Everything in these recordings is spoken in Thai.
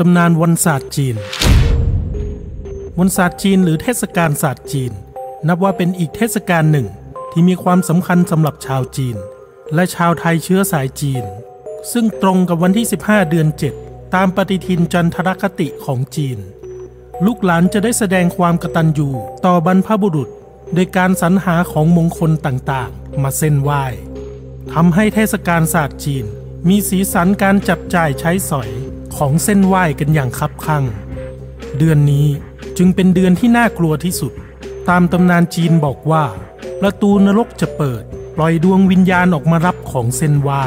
ตำนานวันศาสตร์จีน วันศาสตร์จีนหรือเทศกาลศาสตร์จีน นับว่าเป็นอีกเทศกาลหนึ่งที่มีความสำคัญสำหรับชาวจีน และชาวไทยเชื้อสายจีน ซึ่งตรงกับวันที่ 15 เดือน 7 ตามปฏิทินจันทรคติของจีน ลูกหลานจะได้แสดงความกตัญญูต่อบรรพบุรุษ โดยการสรรหาของมงคลต่างๆ มาเส้นไหว้ทำให้เทศกาลศาสตร์จีน มีสีสันการจับจ่ายใช้สอย ของเส้นไหว้กันอย่างคับคั่ง เดือนนี้จึงเป็นเดือนที่น่ากลัวที่สุด ตามตำนานจีนบอกว่า ประตูนรกจะเปิด ปล่อยดวงวิญญาณออกมารับของเส้นไหว้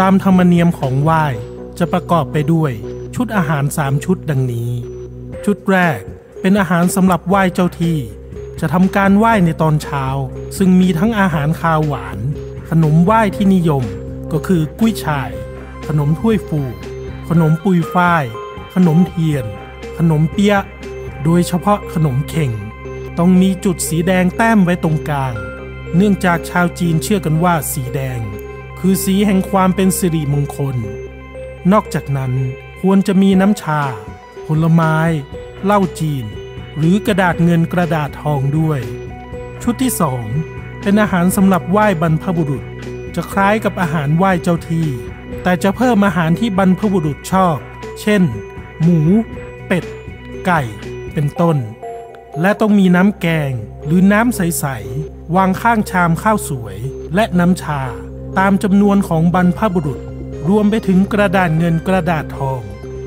ตามธรรมเนียมของไหว้จะประกอบไปด้วย ชุดอาหารสามชุดดังนี้ ชุดแรกเป็นอาหารสำหรับไหว้เจ้าที่ จะทำการไหว้ในตอนเช้า ซึ่งมีทั้งอาหารคาวหวาน ขนมไหว้ที่นิยม ก็คือกุ้ยช่าย ขนมถ้วยฟู ขนมปุยฝ้าย ขนมเทียน ขนมเปี๊ยะ โดยเฉพาะขนมเข่ง ต้องมีจุดสีแดงแต้มไว้ตรงกลาง เนื่องจากชาวจีนเชื่อกันว่าสีแดง คือสีแห่งความเป็นสิริมงคล นอกจากนั้นควรจะมีน้ำชา ผลไม้ เหล้าจีน หรือกระดาษเงินกระดาษทองด้วย ชุดที่สองเป็นอาหารสำหรับไหว้บรรพบุรุษ จะคล้ายกับอาหารไหว้เจ้าที่ แต่จะเพิ่มอาหารที่บรรพบุรุษชอบ เช่น หมู เป็ด ไก่ เป็นต้น และต้องมีน้ำแกงหรือน้ำใส ๆ วางข้างชามข้าวสวยและน้ำชา ตามจำนวนของบรรพบุรุษ รวมไปถึงกระดาษเงินกระดาษทอง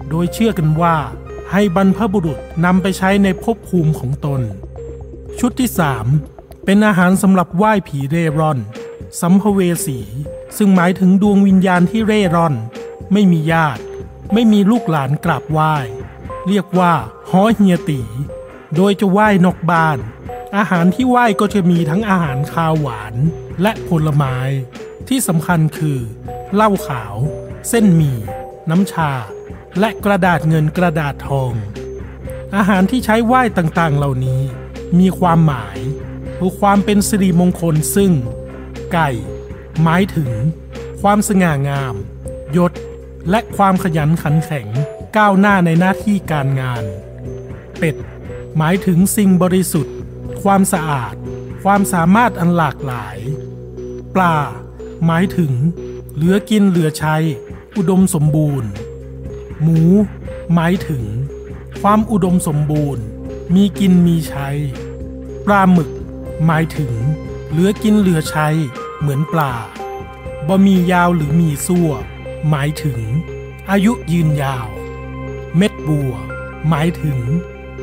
โดยเชื่อกันว่า ให้บรรพบุรุษนำไปใช้ในภพภูมิของตน ชุดที่สามเป็นอาหารสำหรับไหว้ผีเร่ร่อน สัมภเวสี ซึ่งหมายถึงดวงวิญญาณที่เร่ร่อน ไม่มีญาติ ไม่มีลูกหลานกราบไหว้ เรียกว่าฮอเฮียตี โดยจะไหว้นอกบ้าน อาหารที่ไหว้ก็จะมีทั้งอาหารคาวหวานและผลไม้ ที่สำคัญคือ เหล้าขาว เส้นหมี่ น้ำชา และกระดาษเงินกระดาษทอง อาหารที่ใช้ไหว้ต่างๆเหล่านี้ มีความหมายเพื่อความเป็นสิริมงคลซึ่ง ไก่ หมายถึง ความสง่างาม ยศ และความขยันขันแข็งก้าวหน้าในหน้าที่การงาน เป็ด หมายถึงสิ่งบริสุทธิ์ ความสะอาด ความสามารถอันหลากหลาย ปลา หมายถึง เหลือกินเหลือใช้ อุดมสมบูรณ์ หมู หมายถึง ความอุดมสมบูรณ์ มีกินมีใช้ ปลาหมึก หมายถึง เหลือกินเหลือใช้ เหมือนปลาบะมียาวหรือมีซั่ว หมายถึง อายุยืนยาว เม็ดบัว หมายถึง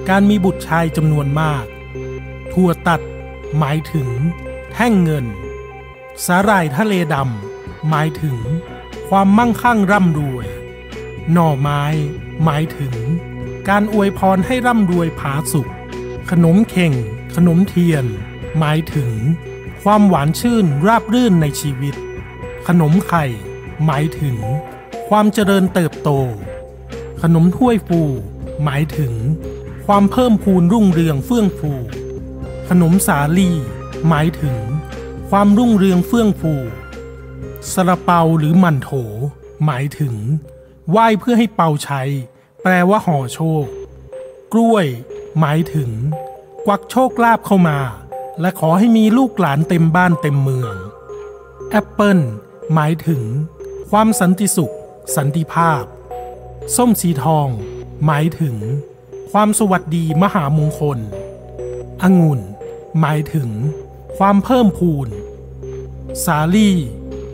การมีบุตรชายจำนวนมาก ถั่วตัด หมายถึง แท่งเงิน สาหร่ายทะเลดำหมายถึง ความมั่งคั่งร่ำรวย หน่อไม้ หมายถึง การอวยพรให้ร่ำรวยผาสุกขนมเข่ง ขนมเทียน หมายถึง ความหวานชื่นราบรื่นในชีวิต ขนมไข่ หมายถึง ความเจริญเติบโต ขนมถ้วยฟู หมายถึง ความเพิ่มพูนรุ่งเรืองเฟื่องฟู ขนมสาลี่หมายถึง ความรุ่งเรืองเฟื่องฟูสระเปาหรือมันโถ หมายถึง ไหว้เพื่อให้เปาใช้ แปลว่าห่อโชค กล้วย หมายถึง กวักโชคลาภเข้ามา และขอให้มีลูกหลานเต็มบ้านเต็มเมือง แอปเปิลหมายถึง ความสันติสุข สันติภาพ ส้มสีทอง หมายถึง ความสวัสดีมหามงคล องุ่น หมายถึง ความเพิ่มพูน สาลี่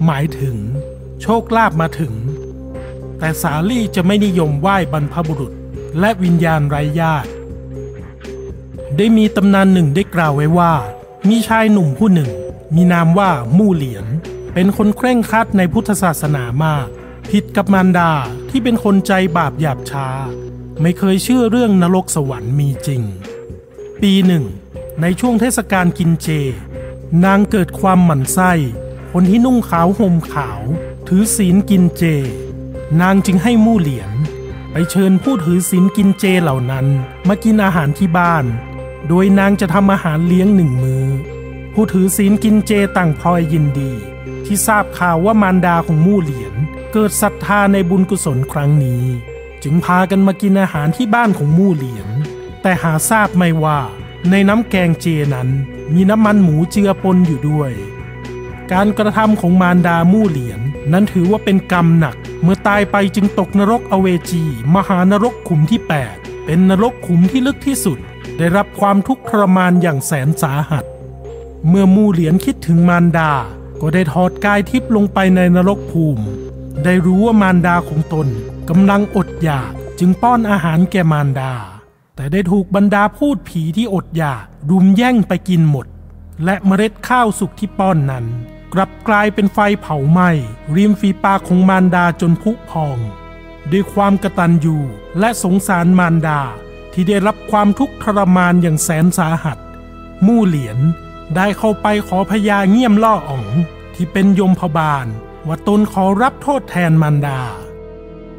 หมายถึง โชคลาภมาถึง แต่สาลี่จะไม่นิยมไหว้บรรพบุรุษ และวิญญาณไร้ญาติ ได้มีตำนานหนึ่งได้กล่าวไว้ว่า มีชายหนุ่มผู้หนึ่ง มีนามว่ามู่เหลียน เป็นคนเคร่งครัดในพุทธศาสนามาก ผิดกับมารดาที่เป็นคนใจบาปหยาบช้า ไม่เคยเชื่อเรื่องนรกสวรรค์มีจริง ปีหนึ่ง ในช่วงเทศกาลกินเจ นางเกิดความหมั่นไส้ คนที่นุ่งขาวห่มขาว ถือศีลกินเจ นางจึงให้มู่เหลียน ไปเชิญผู้ถือศีลกินเจเหล่านั้นมากินอาหารที่บ้าน โดยนางจะทำอาหารเลี้ยงหนึ่งมือ ผู้ถือศีลกินเจต่างพลอยยินดี ที่ทราบข่าวว่ามารดาของมู่เหลียน เกิดศรัทธาในบุญกุศลครั้งนี้ จึงพากันมากินอาหารที่บ้านของมู่เหลียน แต่หาทราบไม่ว่า ในน้ำแกงเจนั้น มีน้ำมันหมูเจือปนอยู่ด้วย การกระทำของมารดามู่เหลียนนั้นถือว่าเป็นกรรมหนัก เมื่อตายไปจึงตกนรกอเวจี มหานรกขุมที่ 8 เป็นนรกขุมที่ลึกที่สุด ได้รับความทุกข์ทรมานอย่างแสนสาหัส เมื่อมู่เหลียนคิดถึงมารดา ก็ได้ถอดกายทิพย์ลงไปในนรกภูมิ ได้รู้ว่ามารดาของตนกำลังอดอยากจึงป้อนอาหารแก่มารดา แต่ได้ถูกบรรดาพูดผีที่อดอยากรุมแย่งไปกินหมด และเมล็ดข้าวสุกที่ป้อนนั้น กลับกลายเป็นไฟเผาไหม้ริมฝีปากของมารดาจนพุพอง ด้วยความกระตัญญูและสงสารมารดา ที่ได้รับความทุกข์ทรมานอย่างแสนสาหัส มู่เหลียนได้เข้าไปขอพญาเงี่ยมล่ออ๋อง ที่เป็นยมพบาลว่าตนขอรับโทษแทนมารดา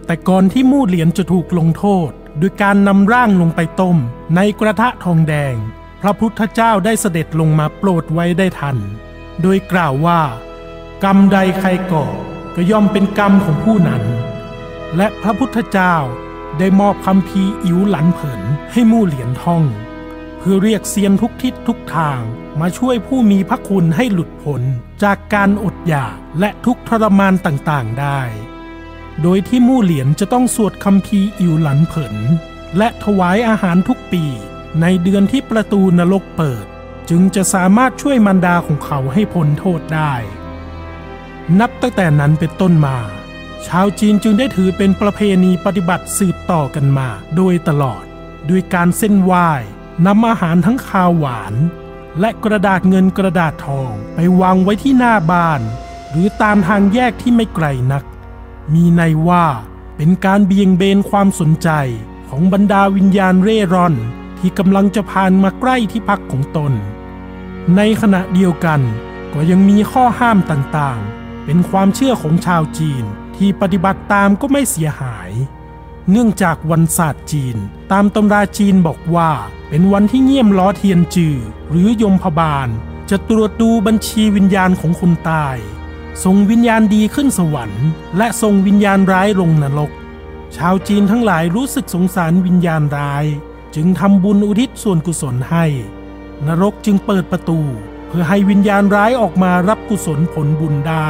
แต่ก่อนที่มู่เหลียนจะถูกลงโทษด้วยการนำร่างลงไปต้ม ในกระทะทองแดง พระพุทธเจ้าได้เสด็จลงมาโปรดไว้ได้ทัน โดยกล่าวว่า กรรมใดใครก่อก็ย่อมเป็นกรรมของผู้นั้น และพระพุทธเจ้า ได้มอบคำพีอิ๋วหลันเผินให้มู่เหลียนท่อง เพื่อเรียกเซียนทุกทิศทุกทางมาช่วยผู้มีพระคุณให้หลุดพ้นจากการอดอยากและทุกทรมานต่างๆได้ โดยที่มู่เหลียนจะต้องสวดคำพีอิ๋วหลันเผินและถวายอาหารทุกปีในเดือนที่ประตูนรกเปิด จึงจะสามารถช่วยมารดาของเขาให้พ้นโทษได้ นับตั้งแต่นั้นเป็นต้นมา ชาวจีนจึงได้ถือเป็นประเพณีปฏิบัติสืบต่อกันมา โดยตลอด ด้วยการเส้นไหว้นำอาหารทั้งคาวหวาน และกระดาษเงินกระดาษทองไปวางไว้ที่หน้าบ้าน หรือตามทางแยกที่ไม่ไกลนัก มีในว่าเป็นการเบี่ยงเบนความสนใจของบรรดาวิญญาณเร่ร่อน ที่กำลังจะผ่านมาใกล้ที่พักของตน ในขณะเดียวกันก็ยังมีข้อห้ามต่างๆ เป็นความเชื่อของชาวจีน ที่ปฏิบัติตามก็ไม่เสียหาย เนื่องจากวันศาสตร์จีน ตามตำราจีนบอกว่า เป็นวันที่เงี่ยมล้อเทียนจือ หรือยมพบาล จะตรวจดูบัญชีวิญญาณของคนตายส่งวิญญาณดีขึ้นสวรรค์ และส่งวิญญาณร้ายลงนรก ชาวจีนทั้งหลายรู้สึกสงสารวิญญาณร้าย จึงทำบุญอุทิศส่วนกุศลให้ นรกจึงเปิดประตู เพื่อให้วิญญาณร้ายออกมารับกุศลผลบุญได้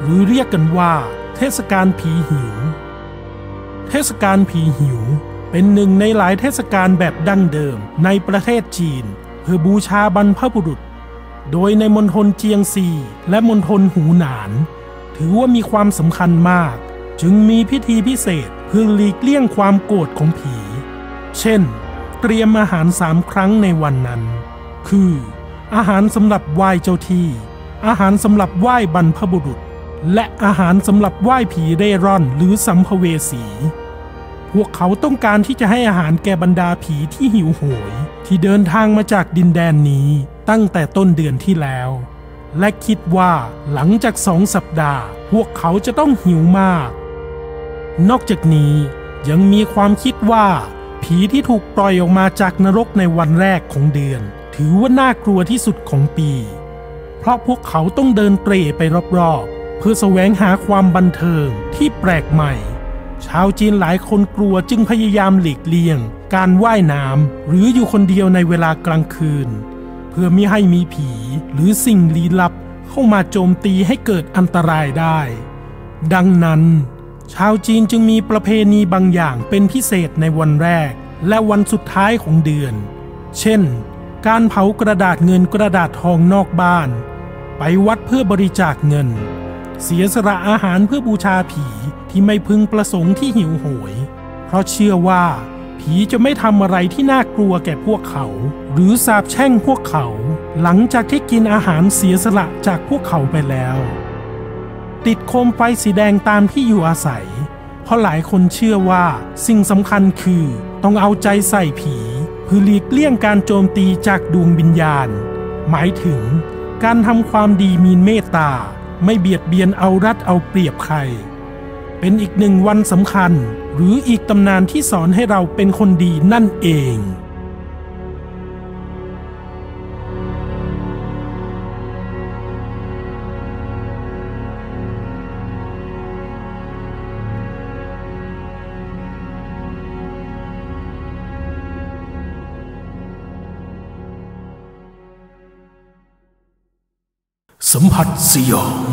หรือเรียกกันว่า เทศกาลผีหิว เทศกาลผีหิว เป็นหนึ่งในหลายเทศกาลแบบดั้งเดิมในประเทศจีน เพื่อบูชาบรรพบุรุษ โดยในมณฑลเจียงซีและมณฑลหูหนาน ถือว่ามีความสำคัญมาก จึงมีพิธีพิเศษเพื่อหลีกเลี่ยงความโกรธของผี เช่น เตรียมอาหารสามครั้งในวันนั้น คือ อาหารสำหรับไหว้เจ้าที่ อาหารสำหรับไหว้บรรพบุรุษ และอาหารสำหรับไหว้ผีเร่ร่อนหรือสัมภเวสี พวกเขาต้องการที่จะให้อาหารแก่บรรดาผีที่หิวโหย ที่เดินทางมาจากดินแดนนี้ตั้งแต่ต้นเดือนที่แล้ว และคิดว่าหลังจากสองสัปดาห์ พวกเขาจะต้องหิวมาก นอกจากนี้ยังมีความคิดว่า ผีที่ถูกปล่อยออกมาจากนรกในวันแรกของเดือน ถือว่าน่ากลัวที่สุดของปี เพราะพวกเขาต้องเดินเตร่ไปรอบ พื่อแสวงหาความบันเทิงที่แปลกใหม่ ชาวจีนหลายคนกลัวจึงพยายามหลีกเลี่ยง การว่ายน้ำหรืออยู่คนเดียวในเวลากลางคืน เพื่อไม่ให้มีผีหรือสิ่งลี้ลับเข้ามาโจมตีให้เกิดอันตรายได้ ดังนั้น ชาวจีนจึงมีประเพณีบางอย่างเป็นพิเศษในวันแรก และวันสุดท้ายของเดือน เช่น การเผากระดาษเงินกระดาษทองนอกบ้าน ไปวัดเพื่อบริจาคเงิน เสียสละอาหารเพื่อบูชาผีที่ไม่พึงประสงค์ที่หิวโหย เพราะเชื่อว่า ผีจะไม่ทำอะไรที่น่ากลัวแก่พวกเขา หรือสาบแช่งพวกเขา หลังจากที่กินอาหารเสียสละจากพวกเขาไปแล้ว ติดโคมไฟสีแดงตามที่อยู่อาศัย เพราะหลายคนเชื่อว่าสิ่งสำคัญคือต้องเอาใจใส่ผีเพื่อหลีกเลี่ยงการโจมตีจากดวงวิญญาณ หมายถึงการทำความดีมีเมตตา ไม่เบียดเบียนเอารัดเอาเปรียบใคร เป็นอีกหนึ่งวันสำคัญ หรืออีกตำนานที่สอนให้เราเป็นคนดีนั่นเองสัมผัสสยอง